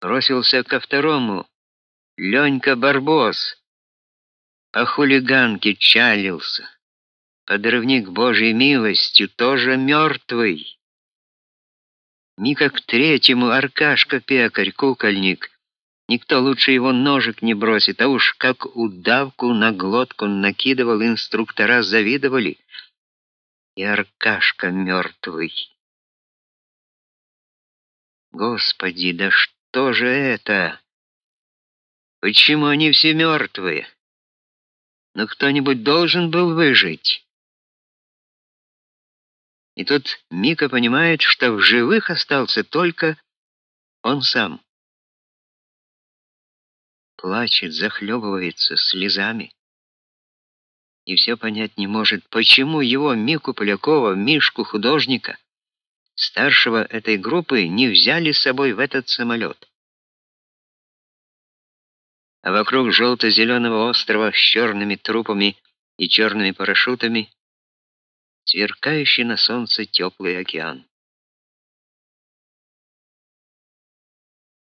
бросился ко второму. Ленька Барбос по хулиганке чалился. Подрывник Божьей милостью тоже мертвый. Мика к третьему Аркашка пекарь, кукольник. Никто лучше его ножик не бросит, а уж как удавку на глотку накидывал, инструктора завидовали. И Аркашка мертвый. Господи, да что же это? Почему они все мертвые? Но кто-нибудь должен был выжить. И тут Мика понимает, что в живых остался только он сам. Плачет, захлебывается слезами. И все понять не может, почему его Мику Полякова, Мишку художника, старшего этой группы, не взяли с собой в этот самолет а вокруг желто-зеленого острова с черными трупами и черными парашютами сверкающий на солнце теплый океан.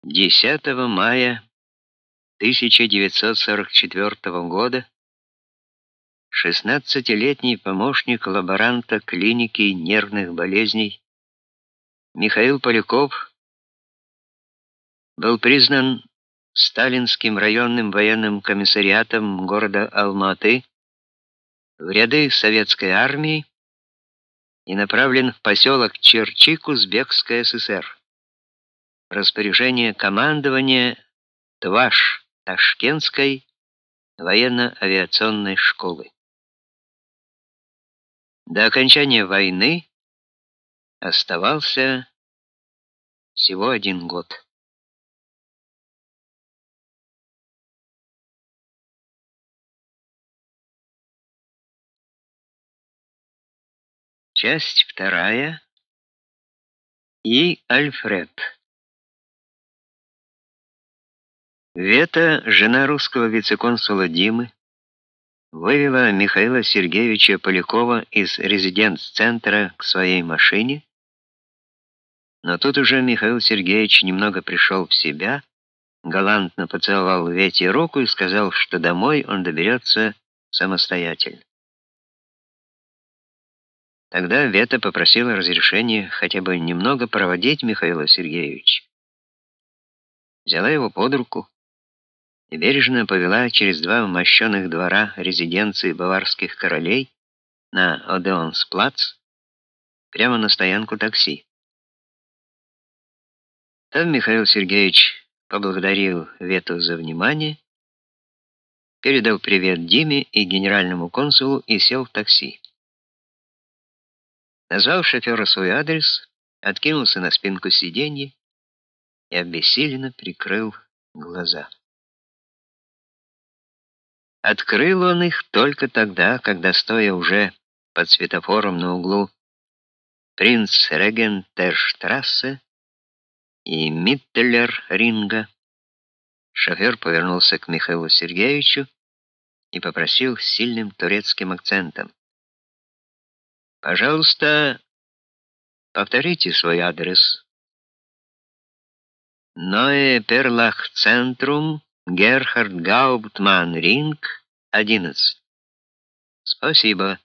10 мая 1944 года 16-летний помощник лаборанта клиники нервных болезней Михаил Поляков был признан Сталинским районным военным комиссариатом города Алматы в ряды советской армии и направлен в поселок Черчик Узбекской ССР. Распоряжение командования ТВАШ Ташкентской военно-авиационной школы. До окончания войны оставался всего один год. Часть вторая. И Альфред. Вета, жена русского вице-консула Димы, вывела Михаила Сергеевича Полякова из резиденц-центра к своей машине, но тут уже Михаил Сергеевич немного пришел в себя, галантно поцеловал Вете руку и сказал, что домой он доберется самостоятельно. Тогда Вета попросила разрешения хотя бы немного проводить Михаила Сергеевича. Взяла его под руку и бережно повела через два мощенных двора резиденции баварских королей на Одеонсплац прямо на стоянку такси. Там Михаил Сергеевич поблагодарил Вету за внимание, передал привет Диме и генеральному консулу и сел в такси. Назвав шофера свой адрес, откинулся на спинку сиденья и обессиленно прикрыл глаза. Открыл он их только тогда, когда, стоя уже под светофором на углу Принц Регентерштрассе и Миттелер-Ринга, шофер повернулся к Михаилу Сергеевичу и попросил с сильным турецким акцентом. Пожалуйста, повторите свой адрес. Ноэ Перлах Центрум, Герхард Гауптман Ринг, 11. Спасибо.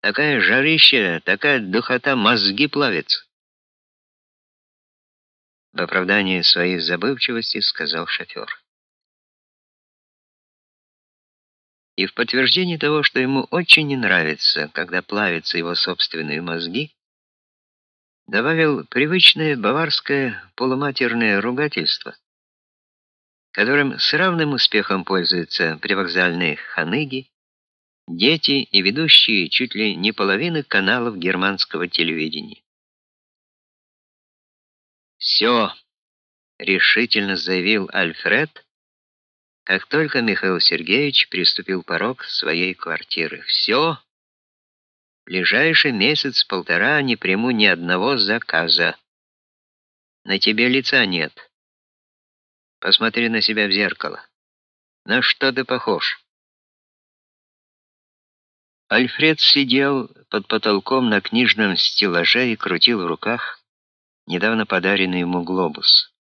Такая жарища, такая духота, мозги плавятся. В оправдании своей забывчивости сказал шофер. И в подтверждение того, что ему очень не нравится, когда плавятся его собственные мозги, добавил привычное баварское полуматерное ругательство, которым с равным успехом пользуются привокзальные ханыги, дети и ведущие чуть ли не половины каналов германского телевидения. «Все», — решительно заявил Альфред, как только Михаил Сергеевич приступил порог своей квартиры, все, ближайший месяц-полтора не приму ни одного заказа. На тебе лица нет. Посмотри на себя в зеркало. На что ты похож? Альфред сидел под потолком на книжном стеллаже и крутил в руках недавно подаренный ему глобус.